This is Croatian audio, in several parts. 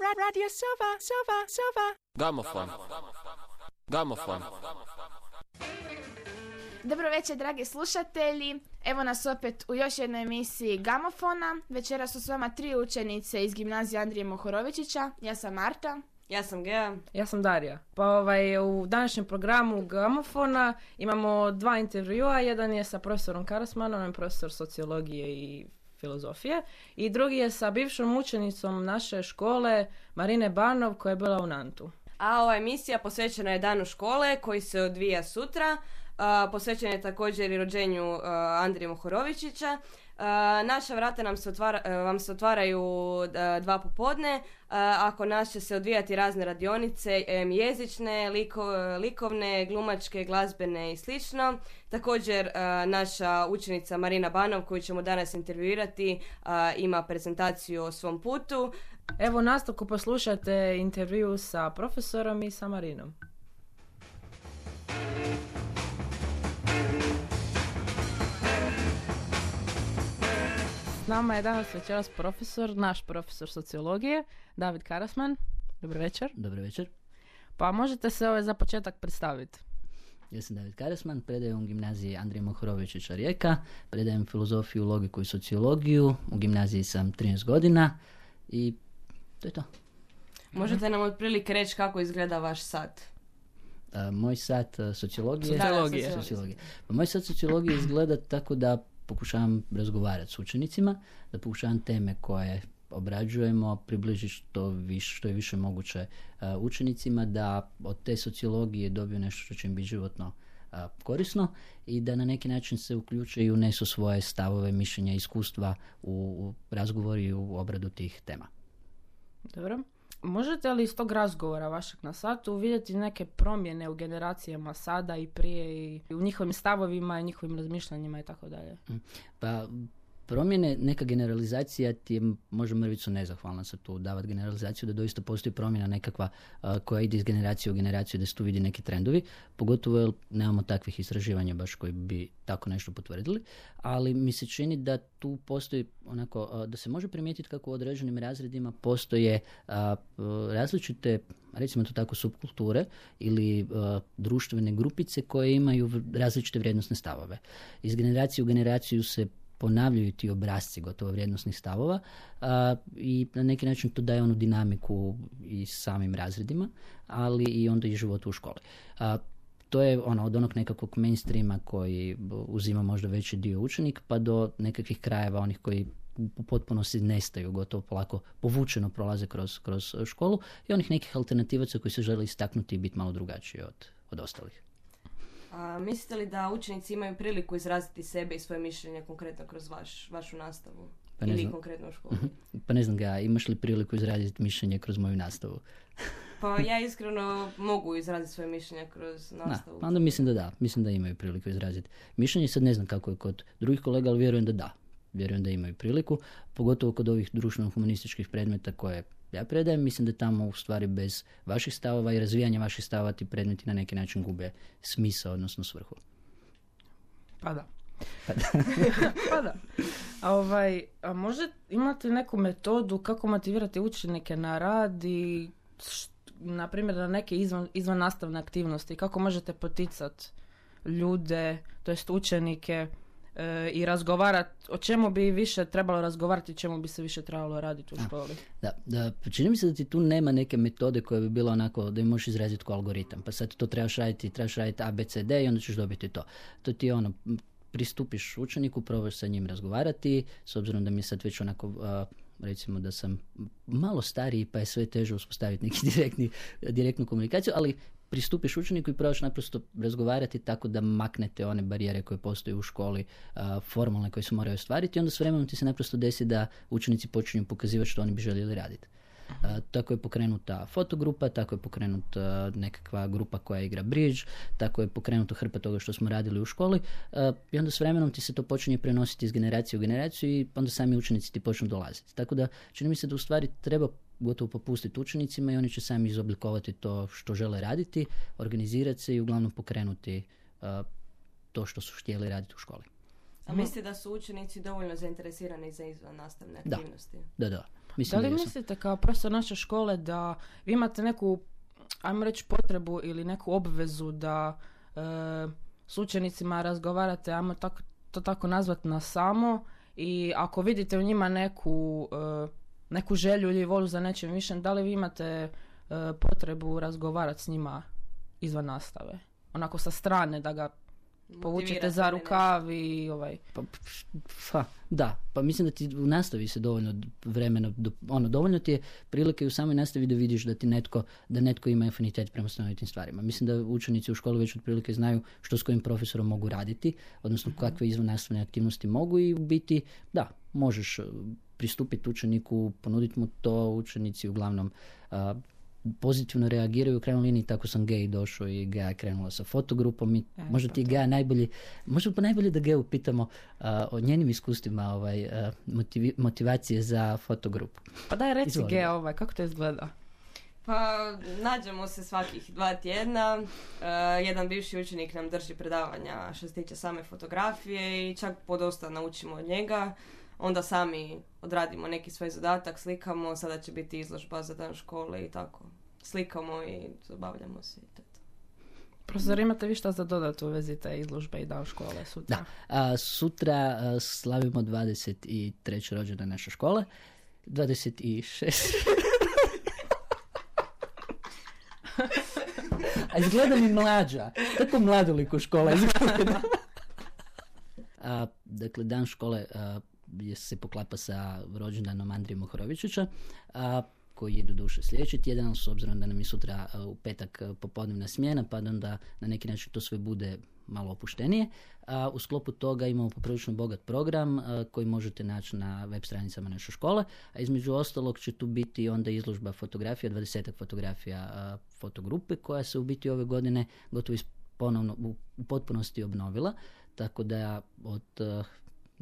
Radio Sova, Sova, Sova. Gamofon. Gamofon. Dobro večer, dragi slušatelji. Evo nas opet u još jednoj emisiji Gamofona. Večera su s vama tri učenice iz gimnazije Andrije Mohorovičića. Ja sam Marta. Ja sam Gea. Ja sam Darija. Pa ovaj, u današnjem programu Gamofona imamo dva intervjua. Jedan je sa profesorom Karasmanom, on je profesor sociologije i filozofije. I drugi je sa bivšom učenicom naše škole, Marine Banov, koja je bila u Nantu. A ova emisija posvećena je danu škole koji se odvija sutra. Posvećena je također i rođenju a, Andrije Mohorovičića. A, naša vrata nam se otvara, a, vam se otvaraju a, dva popodne. Ako nas će se odvijati razne radionice, jezične, liko- likovne, glumačke, glazbene i slično. Također naša učenica Marina Banov koju ćemo danas intervjuirati ima prezentaciju o svom putu. Evo nastavku poslušate intervju sa profesorom i sa Marinom. S nama je danas večeras profesor, naš profesor sociologije, David Karasman. Dobro večer. Dobro večer. Pa možete se ovaj za početak predstaviti. Ja sam David Karesman, predajem u gimnaziji Andrija Mohorovića Rijeka, predajem filozofiju, logiku i sociologiju, u gimnaziji sam 13 godina i to je to. Možete nam otprilike reći kako izgleda vaš sat? A, moj sat sociologije... Sociologije. sociologije. Pa moj sat sociologije izgleda tako da pokušavam razgovarati s učenicima, da pokušavam teme koje obrađujemo približiti što, više, što je više moguće a, učenicima, da od te sociologije dobiju nešto što će im biti životno a, korisno i da na neki način se uključe i unesu svoje stavove, mišljenja, iskustva u, u razgovor i u obradu tih tema. Dobro. Možete li iz tog razgovora vašeg na satu vidjeti neke promjene u generacijama sada i prije i u njihovim stavovima i njihovim razmišljanjima i tako dalje? Pa promjene, neka generalizacija ti je možda mrvicu nezahvalna sad tu davati generalizaciju da doista postoji promjena nekakva a, koja ide iz generacije u generaciju da se tu vidi neki trendovi, pogotovo jer nemamo takvih istraživanja baš koji bi tako nešto potvrdili, ali mi se čini da tu postoji onako, a, da se može primijetiti kako u određenim razredima postoje a, različite recimo to tako subkulture ili društvene grupice koje imaju različite vrijednosne stavove. Iz generacije u generaciju se ponavljaju ti obrazci gotovo vrijednosnih stavova a, i na neki način to daje onu dinamiku i samim razredima, ali i onda i životu u školi. A, to je ono od onog nekakvog mainstreama koji uzima možda veći dio učenik pa do nekakvih krajeva onih koji u potpunosti nestaju, gotovo polako povučeno prolaze kroz, kroz školu i onih nekih alternativaca koji se žele istaknuti i biti malo drugačiji od, od ostalih. A, mislite li da učenici imaju priliku izraziti sebe i svoje mišljenje konkretno kroz vaš, vašu nastavu? Pa ne Ili znam. konkretno u školi? Pa ne znam ga, imaš li priliku izraziti mišljenje kroz moju nastavu? Pa ja iskreno mogu izraziti svoje mišljenje kroz Da, nastavu. pa onda mislim da da, mislim da imaju priliku izraziti mišljenje. Sad ne znam kako je kod drugih kolega, ali vjerujem da da. Vjerujem da imaju priliku, pogotovo kod ovih društveno-humanističkih predmeta koje ja predajem. Mislim da tamo u stvari bez vaših stavova i razvijanja vaših stavova ti predmeti na neki način gube smisao, odnosno svrhu. Pa da. pa da. A ovaj, a može imate neku metodu kako motivirati učenike na rad i na primjer na neke izvan, izvan nastavne aktivnosti, kako možete poticati ljude, to jest učenike e, i razgovarati, o čemu bi više trebalo razgovarati, čemu bi se više trebalo raditi u školi. Da, da, čini mi se da ti tu nema neke metode koja bi bila onako da im možeš izraziti kao algoritam. Pa sad to trebaš raditi, trebaš raditi A, B, C, D i onda ćeš dobiti to. To ti je ono, pristupiš učeniku, probaš sa njim razgovarati, s obzirom da mi je sad već onako, a, recimo da sam malo stariji pa je sve teže uspostaviti neki direktni, direktnu komunikaciju, ali pristupiš učeniku i probaš naprosto razgovarati tako da maknete one barijere koje postoje u školi, a, formalne koje se moraju ostvariti i onda s vremenom ti se naprosto desi da učenici počinju pokazivati što oni bi željeli raditi. A, tako je pokrenuta fotogrupa, tako je pokrenuta nekakva grupa koja igra bridge, tako je pokrenuta hrpa toga što smo radili u školi a, i onda s vremenom ti se to počinje prenositi iz generacije u generaciju i onda sami učenici ti počnu dolaziti. Tako da čini mi se da u stvari treba gotovo popustiti učenicima i oni će sami izoblikovati to što žele raditi, organizirati se i uglavnom pokrenuti a, to što su htjeli raditi u školi. A mislite da su učenici dovoljno zainteresirani za izvan nastavne Da. aktivnosti? Da, da. Da Mislim li da mislite kao profesor naše škole da vi imate neku, ajmo reći, potrebu ili neku obvezu da e, s učenicima razgovarate, ajmo tako, to tako nazvat na samo i ako vidite u njima neku, e, neku želju ili volju za nečim višem, da li vi imate e, potrebu razgovarati s njima izvan nastave? Onako sa strane da ga povučete za rukav i ovaj... Pa, pa, da, pa mislim da ti u nastavi se dovoljno vremena, do- ono, dovoljno ti je prilike u samoj nastavi da vidiš da ti netko, da netko ima afinitet prema stanovitim stvarima. Mislim da učenici u školi već otprilike znaju što s kojim profesorom mogu raditi, odnosno kakve izvan nastavne aktivnosti mogu i biti, da, možeš uh, pristupiti učeniku, ponuditi mu to, učenici uglavnom a, pozitivno reagiraju u krajnjoj liniji, tako sam gej došao i Gea je krenula sa fotogrupom i možda ti je Gea najbolji, možda pa najbolje da Geu pitamo a, o njenim iskustvima ovaj, a, motivi- motivacije za fotogrupu. Pa daj reci Izvoli. Gea ovaj, kako to izgleda? Pa, nađemo se svakih dva tjedna. E, jedan bivši učenik nam drži predavanja što se tiče same fotografije i čak podosta naučimo od njega. Onda sami odradimo neki svoj zadatak, slikamo, sada će biti izložba za dan škole i tako. Slikamo i zabavljamo se i to. to. Profesor, imate vi šta za dodat u vezi te izložbe i dan škole sutra? Da, a, sutra a, slavimo 23. rođendan naše škole. 26. A izgleda mi mlađa. Tako mladoliko škola izgleda. A, dakle, dan škole a, je, se poklapa sa rođendanom Andrije Mohorovičića, a, koji je do duše sljedeći tjedan, s obzirom da nam je sutra u petak popodnevna smjena, pa da onda na neki način to sve bude malo opuštenije. A, u sklopu toga imamo poprilično bogat program a, koji možete naći na web stranicama naše škole, a između ostalog će tu biti onda izložba fotografija, 20 fotografija a, fotogrupe koja se u biti ove godine gotovo ponovno u, potpunosti obnovila, tako da od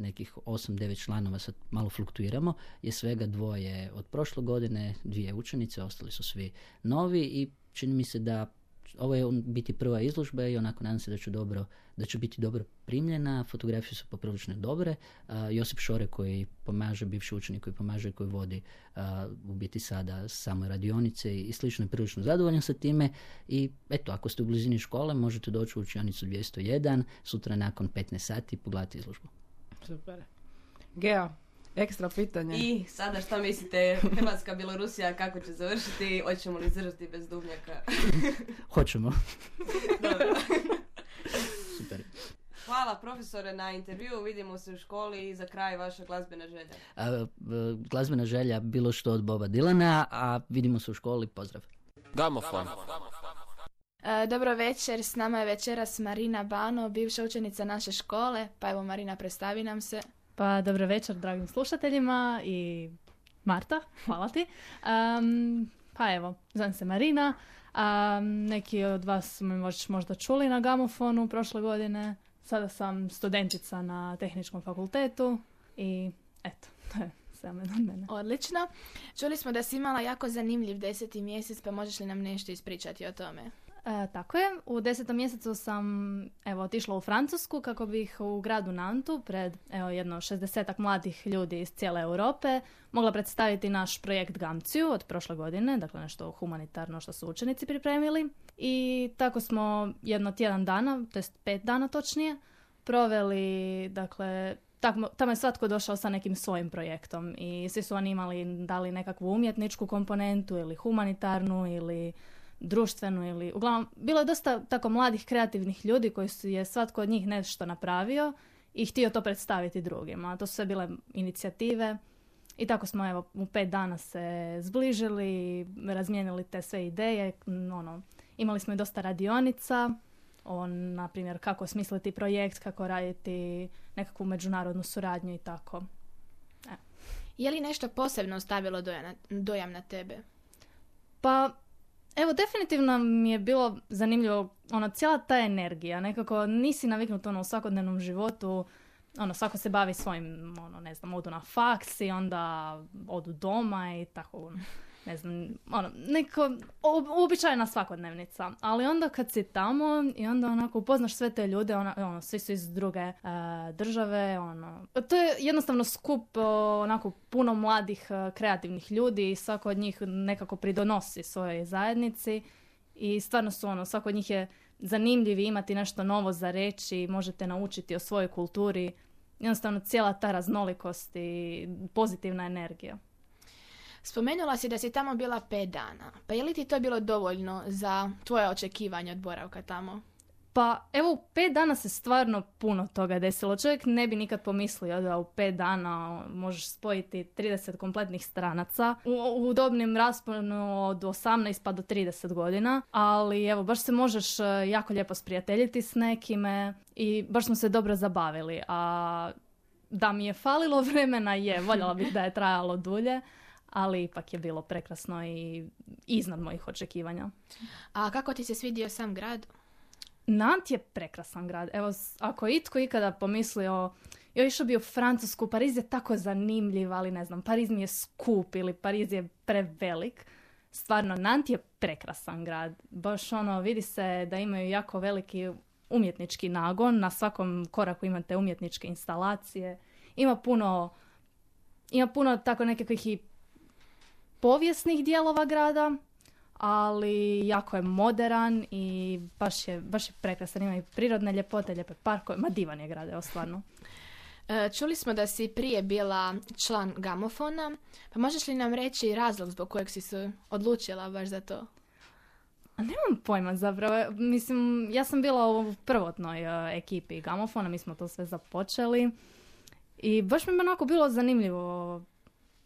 nekih 8-9 članova, sad malo fluktuiramo, je svega dvoje od prošle godine, dvije učenice, ostali su svi novi i čini mi se da ovo je biti prva izložba i onako nadam se da će dobro da će biti dobro primljena, fotografije su poprilično dobre. A, Josip Šore koji pomaže, bivši učenik koji pomaže, koji vodi a, u biti sada same radionice i slično je prilično zadovoljan sa time i eto, ako ste u blizini škole možete doći u učionicu 201 sutra nakon 15 sati pogledati izložbu. Super. Gea, ekstra pitanje. I sada šta mislite, Hrvatska, Bjelorusija, kako će završiti? Hoćemo li izdržati bez dubnjaka? Hoćemo. Dobro. Super. Hvala profesore na intervju, vidimo se u školi i za kraj vaša glazbena želja. A, e, glazbena želja bilo što od Boba Dilana, a vidimo se u školi, pozdrav. Gramofon. E, dobro večer, s nama je večeras Marina Bano, bivša učenica naše škole. Pa evo Marina, predstavi nam se. Pa dobro večer dragim slušateljima i Marta, hvala ti. Am, pa evo, zovem se Marina. Am, neki od vas su me mož- možda čuli na gamofonu prošle godine. Sada sam studentica na tehničkom fakultetu i eto, to je sve od mene. Odlično. Čuli smo da si imala jako zanimljiv deseti mjesec, pa možeš li nam nešto ispričati o tome? E, tako je, u desetom mjesecu sam evo, otišla u Francusku kako bih u gradu Nantu pred evo, jedno 60 mladih ljudi iz cijele Europe mogla predstaviti naš projekt Gamciju od prošle godine, dakle nešto humanitarno što su učenici pripremili. I tako smo jedno tjedan dana, to jest pet dana točnije, proveli, dakle, tamo, tamo je svatko došao sa nekim svojim projektom i svi su oni imali dali nekakvu umjetničku komponentu ili humanitarnu ili društvenu ili uglavnom bilo je dosta tako mladih kreativnih ljudi koji su je svatko od njih nešto napravio i htio to predstaviti drugima. To su sve bile inicijative i tako smo evo u pet dana se zbližili, razmijenili te sve ideje, ono, imali smo i dosta radionica o, na primjer, kako smisliti projekt, kako raditi nekakvu međunarodnu suradnju i tako. Je li nešto posebno ostavilo dojam na, dojam na tebe? Pa, evo, definitivno mi je bilo zanimljivo, ono, cijela ta energija, nekako nisi naviknut ono u svakodnevnom životu, ono, svako se bavi svojim, ono, ne znam, odu na faks onda odu doma i tako. Ne znam, ono, neko uobičajena svakodnevnica. Ali onda kad si tamo i onda onako upoznaš sve te ljude, ona, ono, svi su iz druge e, države, ono, to je jednostavno skup o, onako puno mladih e, kreativnih ljudi i svako od njih nekako pridonosi svojoj zajednici i stvarno su ono, svako od njih je zanimljiv imati nešto novo za reći, možete naučiti o svojoj kulturi, jednostavno cijela ta raznolikost i pozitivna energija. Spomenula si da si tamo bila pet dana. Pa je li ti to bilo dovoljno za tvoje očekivanje od boravka tamo? Pa evo u pet dana se stvarno puno toga desilo. Čovjek ne bi nikad pomislio da u pet dana možeš spojiti 30 kompletnih stranaca u, u dobnim rasponu od 18 pa do 30 godina. Ali evo, baš se možeš e, jako lijepo sprijateljiti s nekime i baš smo se dobro zabavili. A da mi je falilo vremena je, voljela bih da je trajalo dulje, ali ipak je bilo prekrasno i iznad mojih očekivanja. A kako ti se svidio sam grad? Nant je prekrasan grad. Evo, ako je itko ikada pomislio, joj išao bi u Francusku, Pariz je tako zanimljiv, ali ne znam, Pariz mi je skup ili Pariz je prevelik. Stvarno, Nant je prekrasan grad. Baš ono, vidi se da imaju jako veliki umjetnički nagon. Na svakom koraku imate umjetničke instalacije. Ima puno, ima puno tako nekakvih i povijesnih dijelova grada, ali jako je moderan i baš je, baš je prekrasan. Ima i prirodne ljepote, lijepe parkove. Ma divan je grad, evo stvarno. E, Čuli smo da si prije bila član gamofona, pa možeš li nam reći razlog zbog kojeg si se odlučila baš za to? A nemam pojma zapravo. Mislim, ja sam bila u prvotnoj e, ekipi Gamofona, mi smo to sve započeli. I baš mi je onako bilo zanimljivo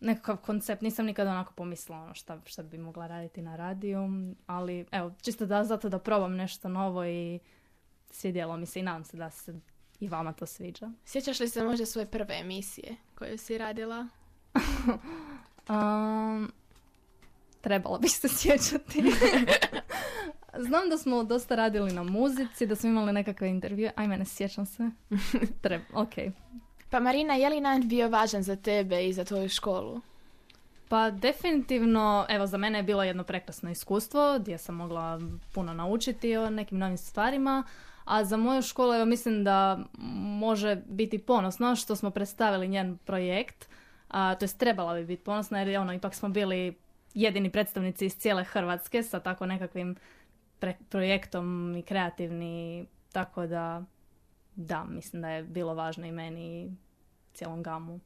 nekakav koncept. Nisam nikada onako pomislila ono šta, šta bi mogla raditi na radiju. Ali evo, čisto da zato da probam nešto novo i svidjelo mi se i nadam se da se i vama to sviđa. Sjećaš li se možda svoje prve emisije koju si radila? Um, trebala bih se sjećati. Znam da smo dosta radili na muzici, da smo imali nekakve intervjue. Ajme, ne sjećam se. Treba, ok. Pa Marina, je li Nant bio važan za tebe i za tvoju školu? Pa definitivno, evo za mene je bilo jedno prekrasno iskustvo gdje sam mogla puno naučiti o nekim novim stvarima, a za moju školu evo mislim da može biti ponosno što smo predstavili njen projekt, a, to jest trebala bi biti ponosna jer je ono, ipak smo bili jedini predstavnici iz cijele Hrvatske sa tako nekakvim projektom i kreativni, tako da da, mislim da je bilo važno i meni i cijelom gamu.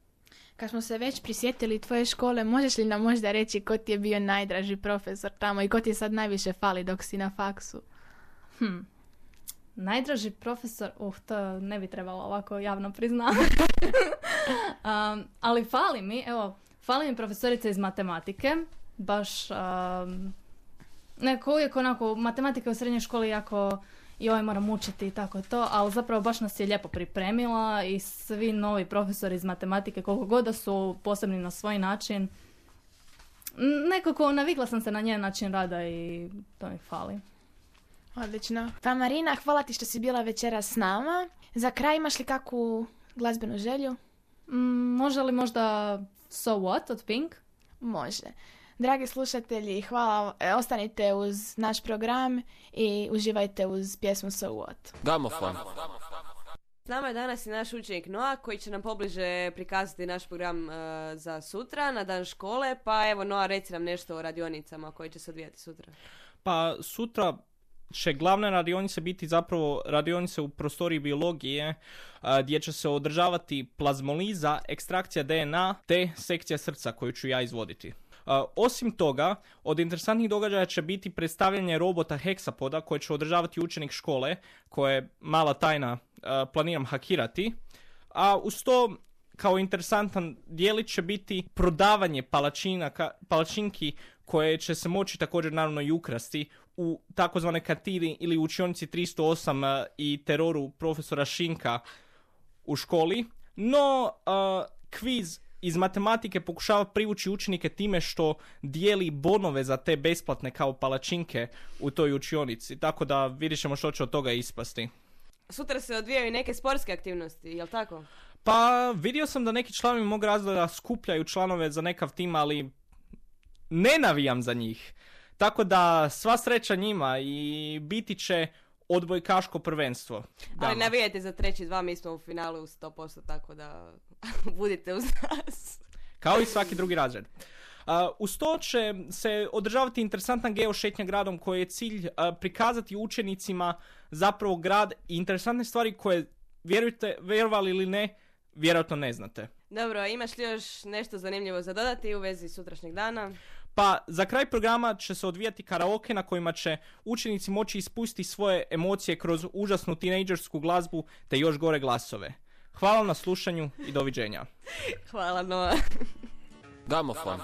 Kad smo se već prisjetili tvoje škole, možeš li nam možda reći ko ti je bio najdraži profesor tamo i ko ti sad najviše fali dok si na faksu? Hm. Najdraži profesor, uh, to ne bi trebalo ovako javno priznavati. um, ali fali mi, evo, fali mi profesorica iz matematike, baš um, neko uvijek onako, matematika u srednjoj školi jako joj moram učiti i tako to, ali zapravo baš nas je lijepo pripremila i svi novi profesori iz matematike, koliko god da su posebni na svoj način, nekako navikla sam se na njen način rada i to mi fali. Odlično. Pa Marina, hvala ti što si bila večeras s nama. Za kraj imaš li kakvu glazbenu želju? Mm, može li možda So What od Pink? Može. Dragi slušatelji, hvala. e, Ostanite uz naš program i uživajte uz pjesmu So What. Gamofon. S nama je danas i naš učenik Noa koji će nam pobliže prikazati naš program e, za sutra na dan škole. Pa evo Noa reci nam nešto o radionicama koje će se odvijati sutra. Pa sutra će glavne radionice biti zapravo radionice u prostoriji biologije a, gdje će se održavati plazmoliza, ekstrakcija DNA te sekcija srca koju ću ja izvoditi. Osim toga, od interesantnih događaja će biti predstavljanje robota Hexapoda koje će održavati učenik škole, koje je mala tajna, planiram hakirati. A uz to kao interesantan dijelić će biti prodavanje palačinki koje će se moći također naravno i ukrasti u takozvanoj kantini ili učionici 308 eh, i teroru profesora Šinka u školi. No, eh, kviz iz matematike pokušava privući učenike time što dijeli bonove za te besplatne kao palačinke u toj učionici. Tako da vidjet ćemo što će od toga ispasti. Sutra se odvijaju i neke sportske aktivnosti, jel tako? Pa vidio sam da neki članovi mog razreda skupljaju članove za nekav tim, ali ne navijam za njih. Tako da sva sreća njima i biti će odbojkaško prvenstvo. Ali Dama. navijajte za treći dva, mi smo u finalu 100%, tako da budite uz nas. Kao i svaki drugi razred. Uh, uz to će se održavati interesantna geošetnja gradom koji je cilj uh, prikazati učenicima zapravo grad i interesantne stvari koje, vjerujte, vjerovali ili ne, vjerojatno ne znate. Dobro, imaš li još nešto zanimljivo za dodati u vezi sutrašnjeg dana? Pa za kraj programa će se odvijati karaoke na kojima će učenici moći ispustiti svoje emocije kroz užasnu tinejdžersku glazbu te još gore glasove. Hvala na slušanju i doviđenja. Hvala, Noa. Gamofon.